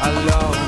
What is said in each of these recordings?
alone.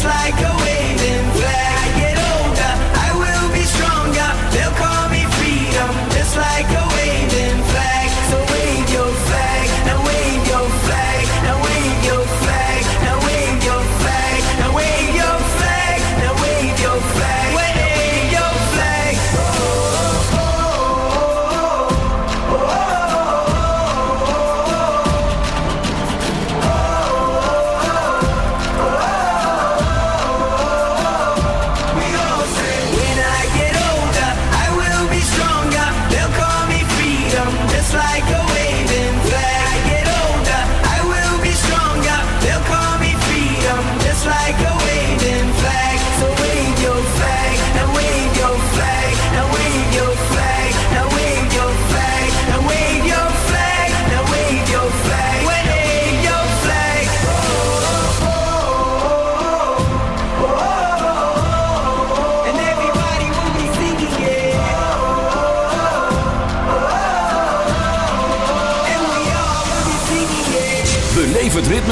just like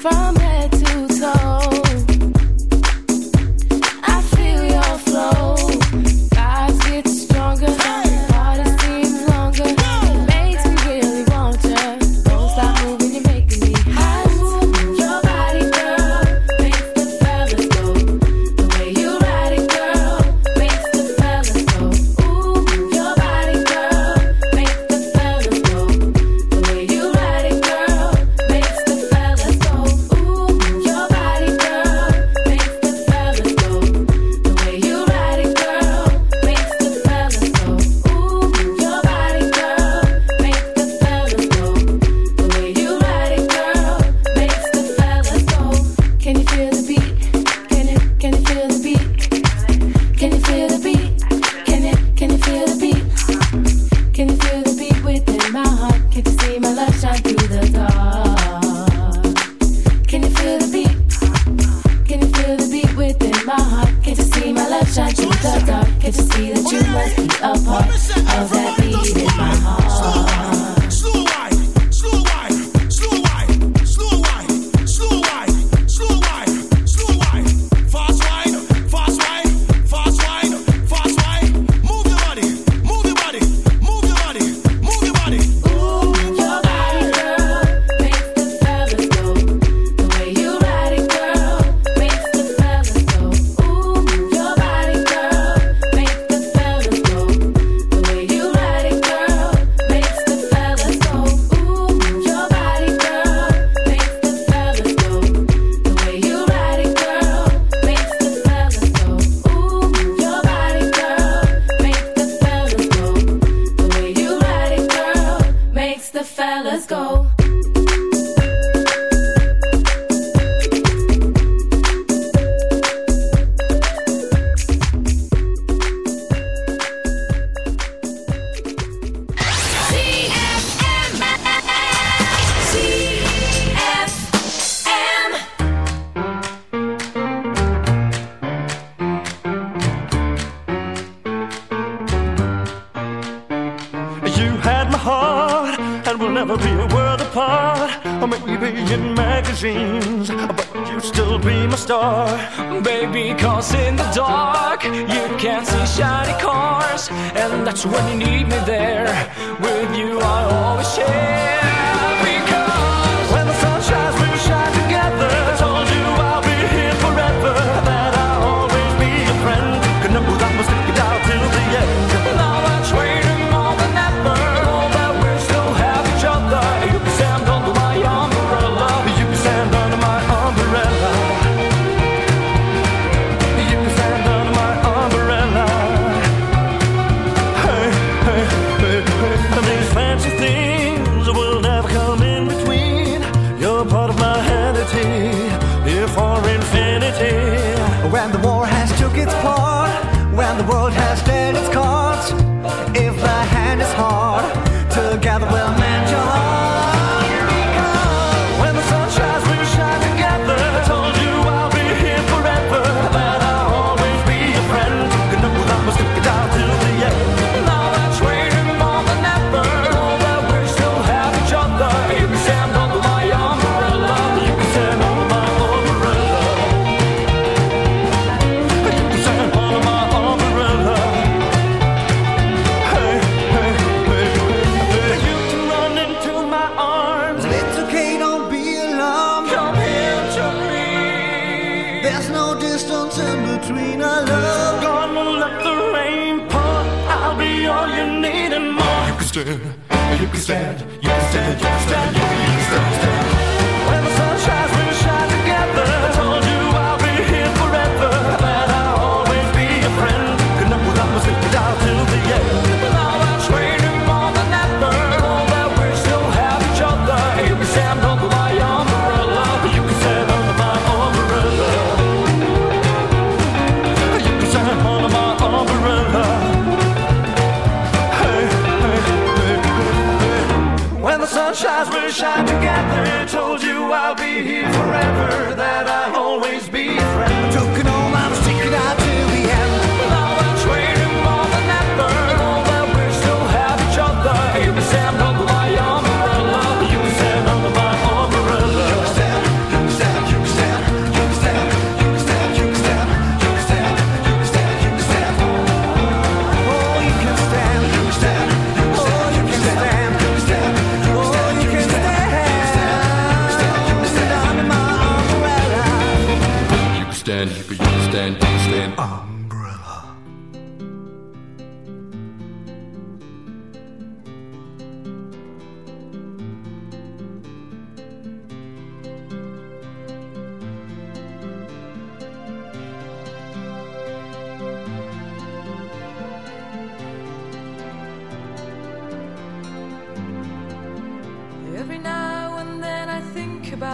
From when you need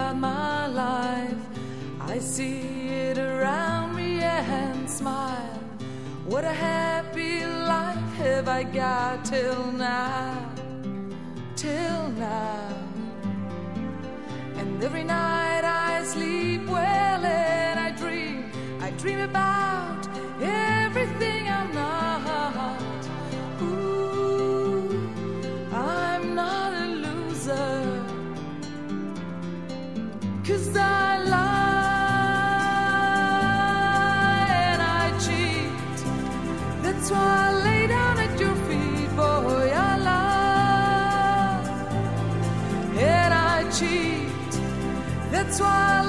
about my life. I see it around me and smile. What a happy life have I got till now, till now. And every night I sleep well and I dream, I dream about That's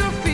you feel?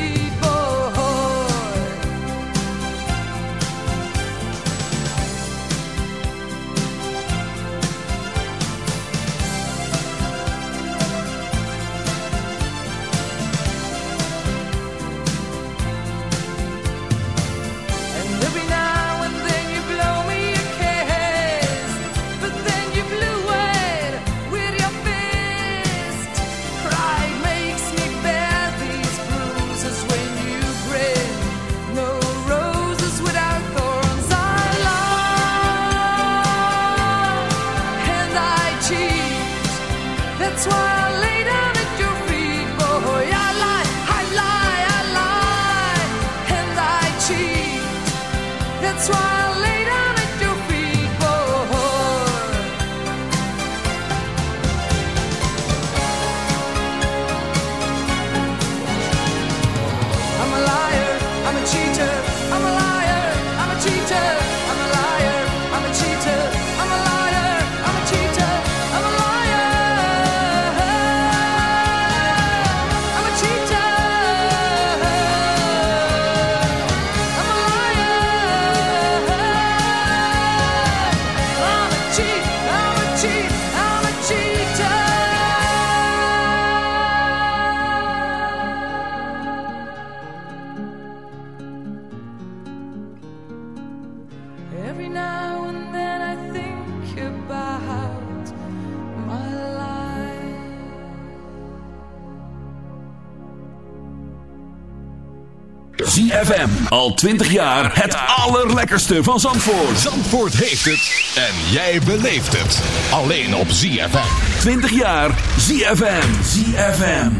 Al 20 jaar het allerlekkerste van Zandvoort. Zandvoort heeft het en jij beleeft het. Alleen op ZFM. 20 jaar ZFM. ZFM.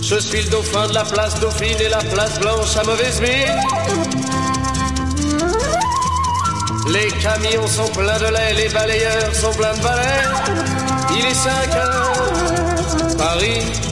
Je suis le dauphin de la place Dauphine et la place Blanche à mauvaise mine. Les camions sont pleins de lait, les balayeurs sont pleins de balais. Il est 5 heures, Paris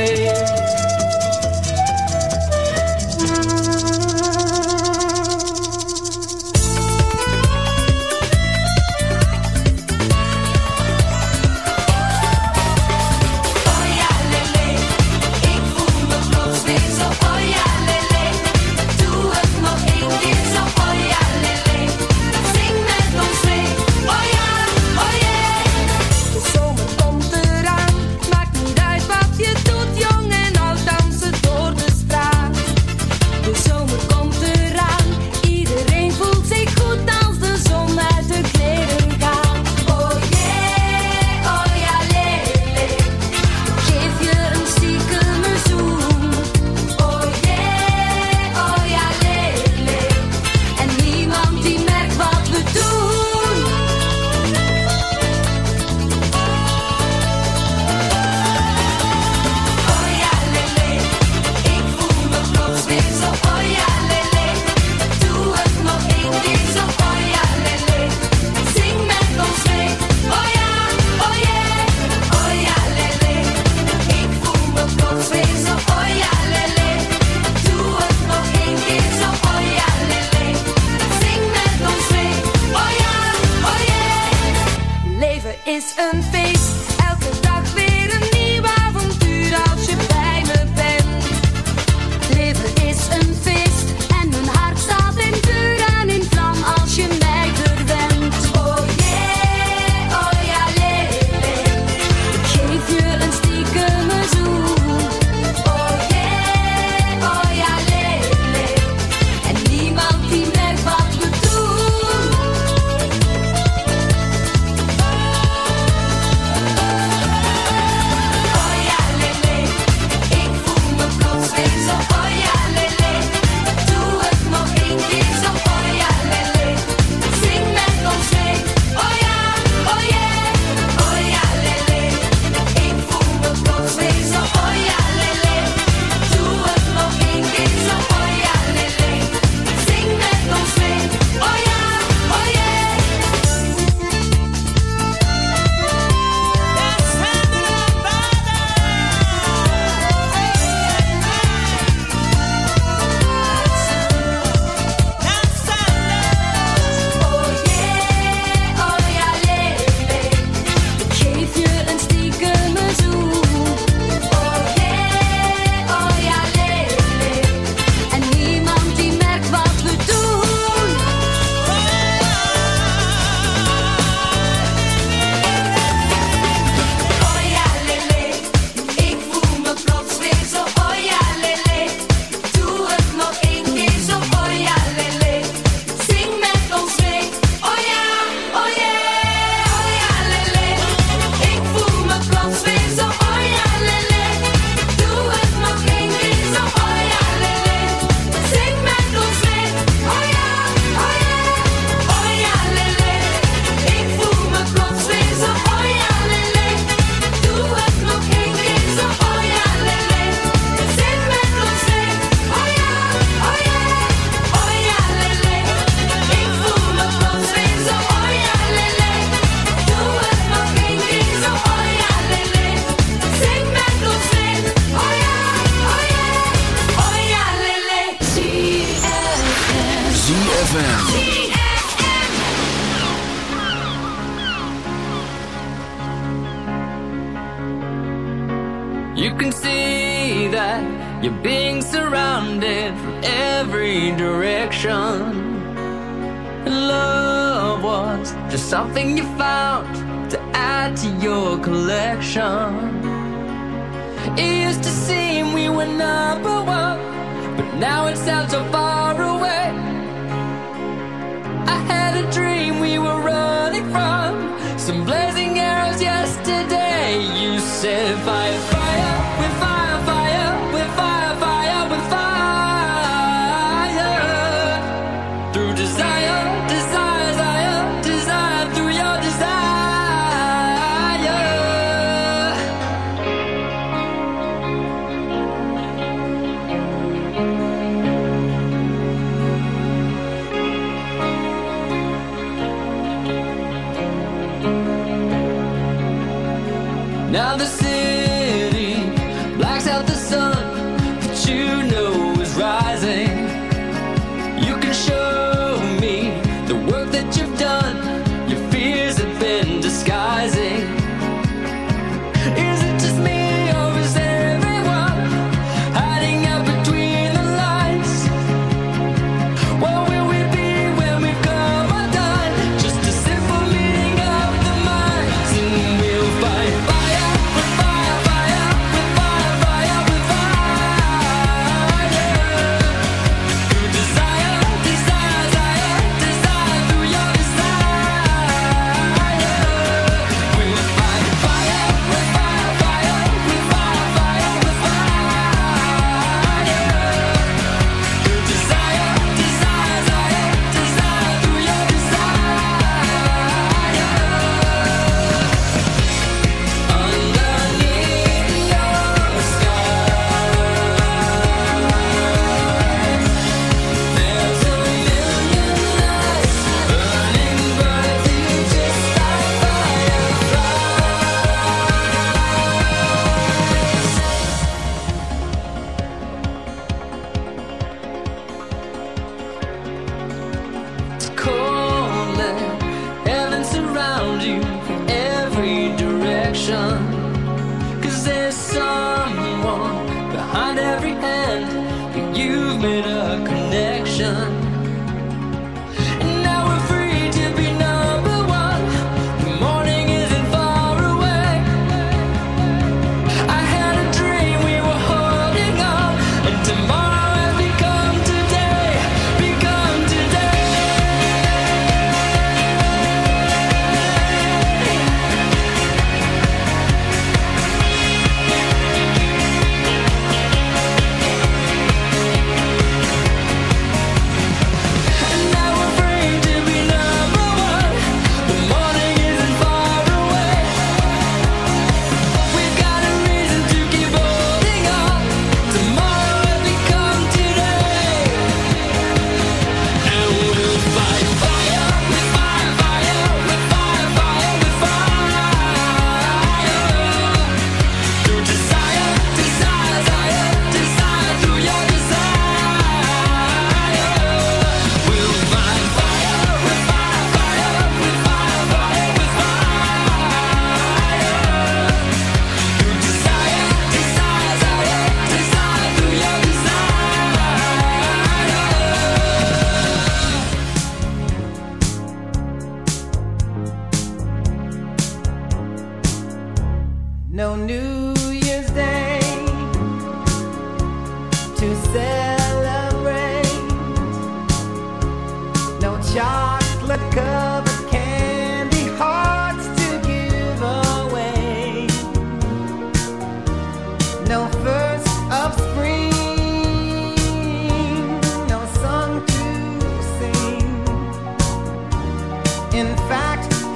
And you've made a connection.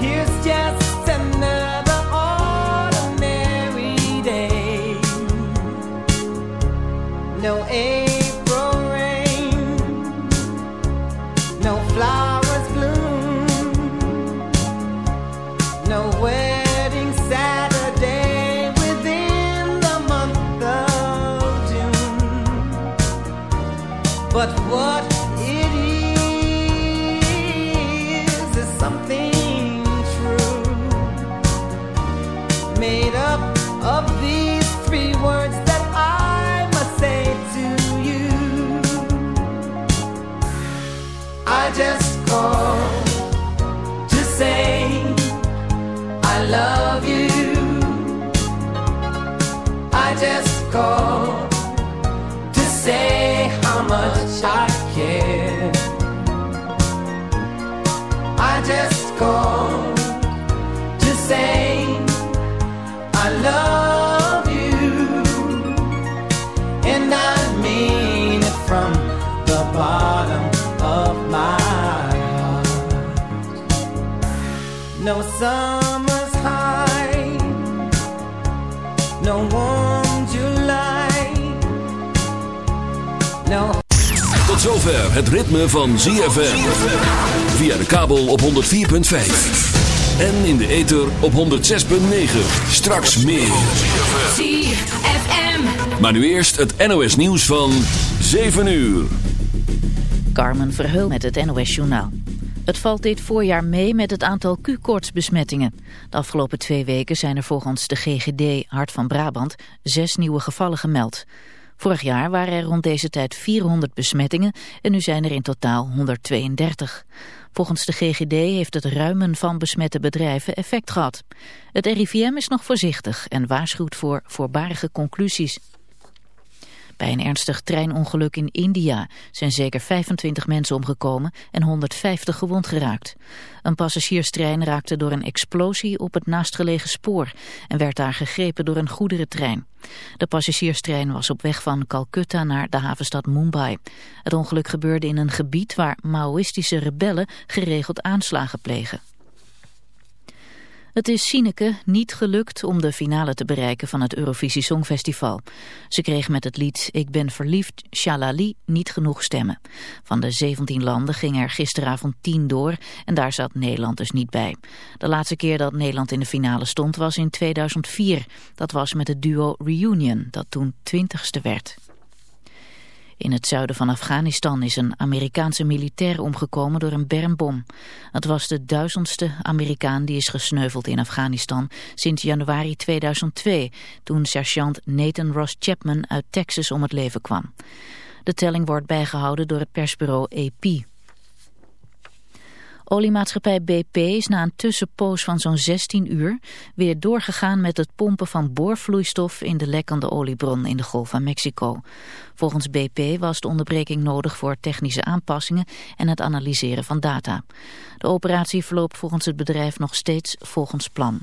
Here's zover het ritme van ZFM. Via de kabel op 104.5. En in de ether op 106.9. Straks meer. ZFM. Maar nu eerst het NOS nieuws van 7 uur. Carmen Verheul met het NOS Journaal. Het valt dit voorjaar mee met het aantal Q-koortsbesmettingen. De afgelopen twee weken zijn er volgens de GGD Hart van Brabant zes nieuwe gevallen gemeld. Vorig jaar waren er rond deze tijd 400 besmettingen en nu zijn er in totaal 132. Volgens de GGD heeft het ruimen van besmette bedrijven effect gehad. Het RIVM is nog voorzichtig en waarschuwt voor voorbarige conclusies. Bij een ernstig treinongeluk in India zijn zeker 25 mensen omgekomen en 150 gewond geraakt. Een passagierstrein raakte door een explosie op het naastgelegen spoor en werd daar gegrepen door een goederentrein. De passagierstrein was op weg van Calcutta naar de havenstad Mumbai. Het ongeluk gebeurde in een gebied waar Maoïstische rebellen geregeld aanslagen plegen. Het is Sineke niet gelukt om de finale te bereiken van het Eurovisie Songfestival. Ze kreeg met het lied Ik ben verliefd, Shalali, niet genoeg stemmen. Van de 17 landen ging er gisteravond 10 door en daar zat Nederland dus niet bij. De laatste keer dat Nederland in de finale stond was in 2004. Dat was met het duo Reunion, dat toen 20ste werd. In het zuiden van Afghanistan is een Amerikaanse militair omgekomen door een bermbom. Het was de duizendste Amerikaan die is gesneuveld in Afghanistan sinds januari 2002, toen sergeant Nathan Ross Chapman uit Texas om het leven kwam. De telling wordt bijgehouden door het persbureau AP. Oliemaatschappij BP is na een tussenpoos van zo'n 16 uur weer doorgegaan met het pompen van boorvloeistof in de lekkende oliebron in de Golf van Mexico. Volgens BP was de onderbreking nodig voor technische aanpassingen en het analyseren van data. De operatie verloopt volgens het bedrijf nog steeds volgens plan.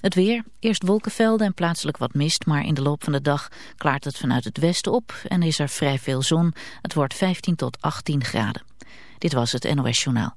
Het weer, eerst wolkenvelden en plaatselijk wat mist, maar in de loop van de dag klaart het vanuit het westen op en is er vrij veel zon. Het wordt 15 tot 18 graden. Dit was het NOS Journaal.